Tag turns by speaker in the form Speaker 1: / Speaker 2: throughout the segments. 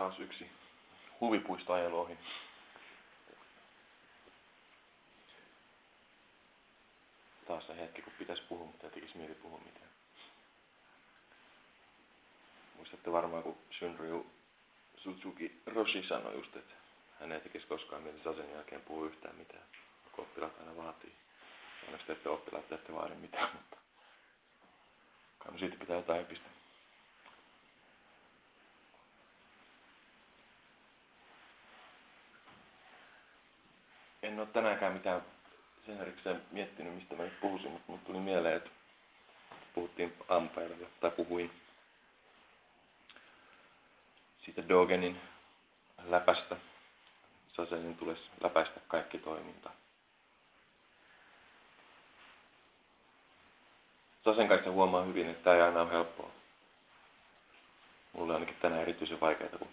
Speaker 1: taas yksi huvipuistoajelu ohi. Taas se hetki, kun pitäisi puhua, mutta tekisi mieli puhua mitään. Muistatte varmaan, kun Shunryu Suzuki Roshi sanoi just, että hän ei tekisi koskaan mieli sen jälkeen puhua yhtään mitään, kun oppilaat aina vaatii. Onneksi te ette oppilaat, te ette vaadi mitään, mutta kai siitä pitää jotain pistää. En ole tänäänkään mitään sen erikseen miettinyt, mistä mä nyt puhuisin, mutta mulle tuli mieleen, että puhuttiin aamupäivällä, tai puhuin siitä Dogenin läpästä. Sasenin tulisi läpäistä kaikki toiminta. Sasen kanssa huomaa hyvin, että tämä ei aina ole helppoa. Mulle ainakin tänään erityisen vaikeaa, kun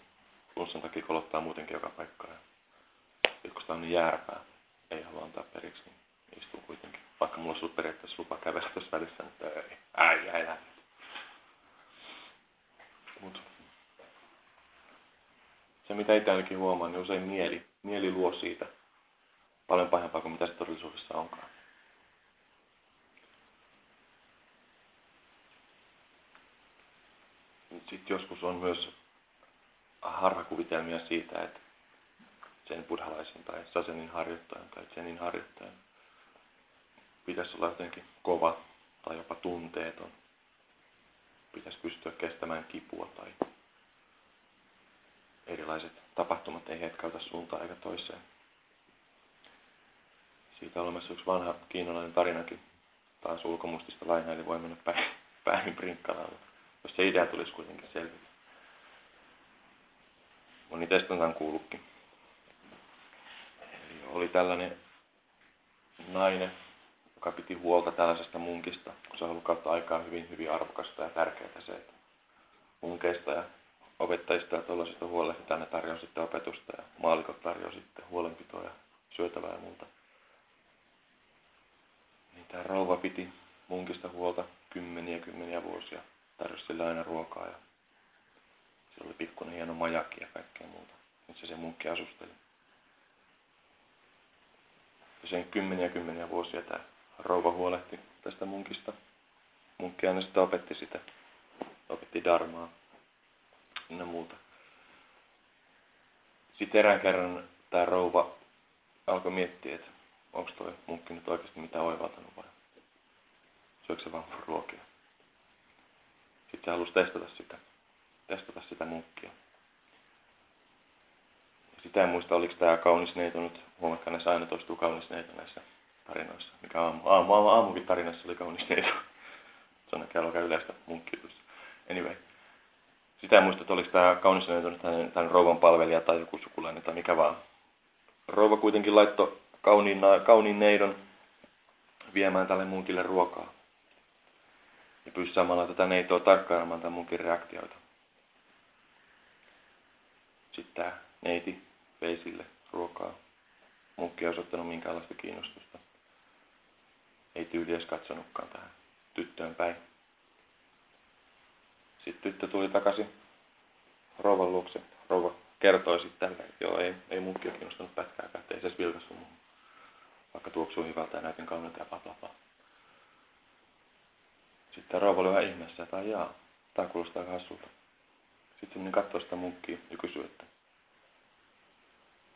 Speaker 1: flunssan takia kolottaa muutenkin joka paikkaan. Nyt kun sitä on niin jääräpää, ei halua antaa periksi, niin istuu kuitenkin. Vaikka mulla olisi ollut periaatteessa lupa kävellä tässä välissä, mutta ei, äijä lähde. Mut se mitä itse ainakin huomaan, niin usein mieli, mieli luo siitä paljon pahempaa kuin mitä se todellisuudessa onkaan. Sitten joskus on myös harhakuvitelmia siitä, että sen buddhalaisen tai sasenin harjoittajan tai zenin harjoittajan pitäisi olla jotenkin kova tai jopa tunteeton. Pitäisi pystyä kestämään kipua tai erilaiset tapahtumat ei hetkauta suuntaan eikä toiseen. Siitä on olemassa yksi vanha kiinalainen tarinakin. Taas ulkomustista lainaa, eli voi mennä päin, päin prinkkalaan. Jos se idea tulisi kuitenkin selvitä. Moni teistä on kuullutkin oli tällainen nainen, joka piti huolta tällaisesta munkista, kun se on ollut kautta aikaa hyvin, hyvin arvokasta ja tärkeää se, että munkeista ja opettajista ja tuollaisista huolehditaan, ne tarjoaa sitten opetusta ja maalikot tarjoaa sitten huolenpitoa ja syötävää ja muuta. Niin tämä rouva piti munkista huolta kymmeniä kymmeniä vuosia. Tarjosi sille aina ruokaa ja sillä oli pikkuinen hieno majakki ja kaikkea muuta, missä se munkki asusteli sen kymmeniä kymmeniä vuosia tämä rouva huolehti tästä munkista. Munkki aina sitten opetti sitä, opetti darmaa ja muuta. Sitten erään kerran tämä rouva alkoi miettiä, että onko tuo munkki nyt oikeasti mitään oivaltanut vai syökö se vaan ruokia. Sitten se halusi testata sitä, testata sitä munkkia. Sitä en muista, oliko tämä kaunis neito nyt, huomatkaa näissä aina toistuu kaunis neito näissä tarinoissa. Mikä aamu, aamu, aamu, aamukin tarinassa oli kaunis neito. Se on ehkä aika yleistä munkkiutusta. Anyway. Sitä en muista, että oliko tämä kaunis neito tämän, tämän rouvan palvelija tai joku sukulainen tai mikä vaan. Rouva kuitenkin laittoi kauniin, kauniin neidon viemään tälle munkille ruokaa. Ja pyysi samalla tätä neitoa tarkkailemaan tämän munkin reaktioita. Sitten tämä neiti vei sille ruokaa. Munkki ei osoittanut minkäänlaista kiinnostusta. Ei tyyli edes katsonutkaan tähän tyttöön päin. Sitten tyttö tuli takaisin rouvan luokse. Rouva kertoi sitten tälle, että joo, ei, ei munkki ole kiinnostunut pätkääkään, että ei se edes vilkassu muuhun. Vaikka tuoksuu hyvältä ja näytin kaunilta ja bla bla bla. Sitten rouva oli vähän ihmeessä, että jaa, tämä kuulostaa aika hassulta. Sitten se meni katsoa sitä munkkia ja kysyi, että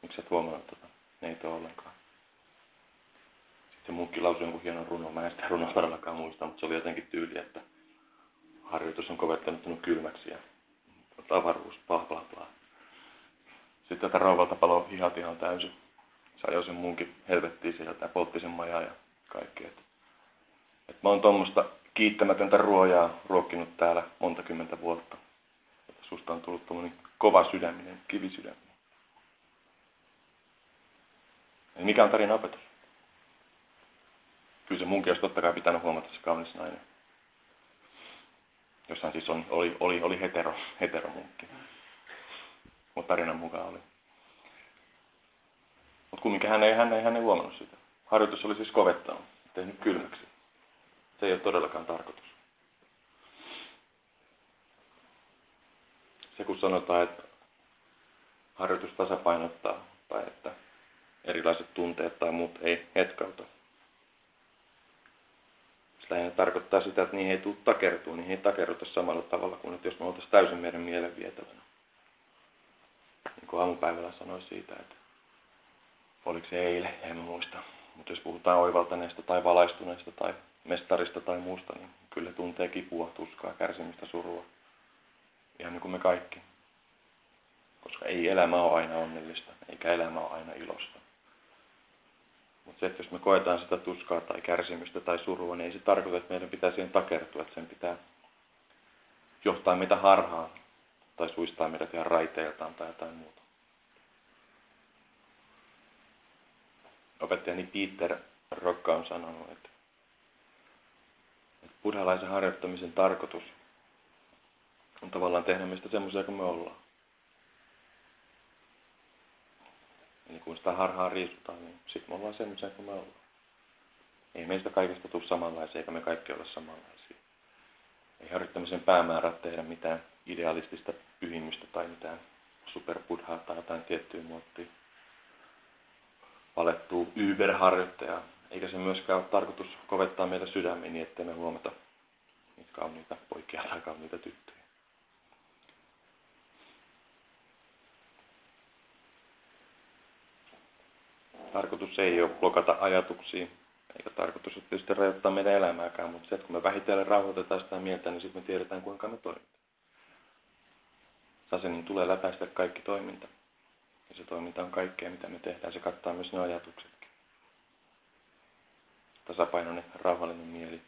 Speaker 1: Miksi et huomannut tota? Ne ei ole ollenkaan. Sitten se munkki lausui jonkun hienon runon. Mä en sitä runoa todellakaan muista, mutta se oli jotenkin tyyli, että harjoitus on kovettanut kylmäksi ja avaruus, bla bla bla. Sitten tätä rouvalta palo hihat ihan täysin. Se ajoi sen munkin helvettiin sieltä ja poltti sen majaa ja kaikkea. Et, et mä oon tuommoista kiittämätöntä ruojaa ruokkinut täällä monta kymmentä vuotta. Susta on tullut tuommoinen kova sydäminen, kivisydäminen. Niin mikä on tarina opetus? Kyllä se munkin olisi totta kai pitänyt huomata se kaunis nainen. Jossain siis on, oli, oli, oli hetero, heteromunkki. Mutta tarinan mukaan oli. Mutta kumminkin hän ei, hän, ei, hän ei huomannut sitä. Harjoitus oli siis kovettanut, tehnyt kylmäksi. Se ei ole todellakaan tarkoitus. Se kun sanotaan, että harjoitus tasapainottaa erilaiset tunteet tai muut ei hetkauta. Lähinnä tarkoittaa sitä, että niihin ei tule takertua, niihin ei takerruta samalla tavalla kuin että jos me oltaisiin täysin meidän mielen vietävänä. Niin kuin aamupäivällä sanoi siitä, että oliko se eilen, en muista. Mutta jos puhutaan oivaltaneesta tai valaistuneesta tai mestarista tai muusta, niin kyllä tuntee kipua, tuskaa, kärsimistä, surua. Ihan niin kuin me kaikki. Koska ei elämä ole aina onnellista, eikä elämä ole aina ilosta. Mutta se, että jos me koetaan sitä tuskaa tai kärsimystä tai surua, niin ei se tarkoita, että meidän pitää siihen takertua, että sen pitää johtaa meitä harhaan tai suistaa meidät ihan raiteiltaan tai jotain muuta. Opettajani Peter Rokka on sanonut, että, buddhalaisen harjoittamisen tarkoitus on tavallaan tehdä meistä semmoisia kuin me ollaan. Kun sitä harhaa riisutaan, niin sitten me ollaan semmoisia kuin me ollaan. Ei meistä kaikista tule samanlaisia, eikä me kaikki ole samanlaisia. Ei harjoittamisen päämäärä tehdä mitään idealistista pyhimystä tai mitään superbudhaa tai jotain tiettyä muottia valettua Uber-harjoittajaa. Eikä se myöskään ole tarkoitus kovettaa meitä sydämiin niin, ettei me huomata niitä kauniita poikia tai kauniita tyttöjä. Tarkoitus ei ole blokata ajatuksia, eikä tarkoitus ole tietysti rajoittaa meidän elämääkään, mutta se, että kun me vähitellen rauhoitetaan sitä mieltä, niin sitten me tiedetään, kuinka me toimimme. Sasenin tulee läpäistä kaikki toiminta. Ja se toiminta on kaikkea, mitä me tehdään. Se kattaa myös ne ajatuksetkin. Tasapainoinen, rauhallinen mieli.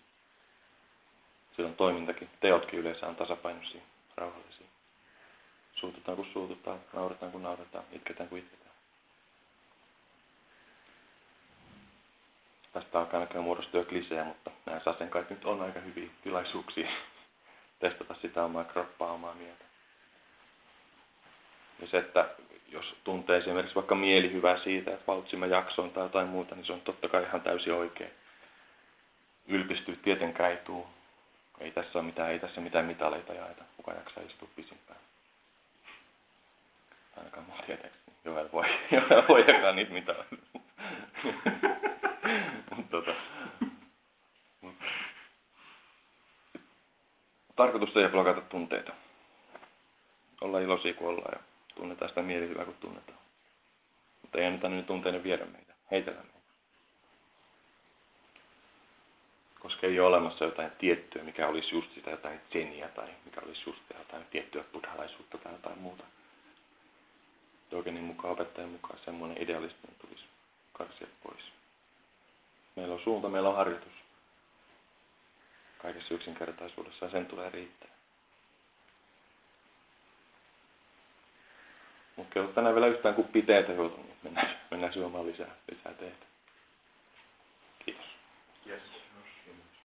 Speaker 1: Silloin toimintakin, teotkin yleensä on tasapainoisia, rauhallisia. Suututaan kun suututaan, nauretaan kun nauretaan, itketään kun itketään. Tästä alkaa näköjään muodostua klisejä, mutta nämä sasen kaikki nyt on aika hyviä tilaisuuksia testata sitä omaa kroppaa, omaa mieltä. Ja se, että jos tuntee esimerkiksi vaikka mieli hyvää siitä, että valtsimme jaksoon tai jotain muuta, niin se on totta kai ihan täysin oikein. Ylpistyä tietenkään ei tuu. Ei tässä ole mitään, ei tässä mitään mitaleita jaeta. Kuka jaksaa istua pisimpään? Ainakaan mun tietääkseni. Joel voi, Joel voi jakaa niitä mitaleita. tota. Tarkoitus ei blokata tunteita. Olla iloisia kuin ollaan ja tunnetaan sitä mielihyvää kun tunnetaan. Mutta ei anneta niiden tunteiden viedä meitä, heitellä meitä. Koska ei ole olemassa jotain tiettyä, mikä olisi just sitä jotain tseniä tai mikä olisi just jotain tiettyä buddhalaisuutta tai jotain muuta. Dogenin mukaan, opettajan mukaan semmoinen idealistinen tulisi karsia pois. Meillä on suunta, meillä on harjoitus. Kaikessa yksinkertaisuudessa ja sen tulee riittää. Mutta jos tänään vielä yhtään kuppi teetä joutunut, niin mennään, mennään syömään lisää, lisää teetä.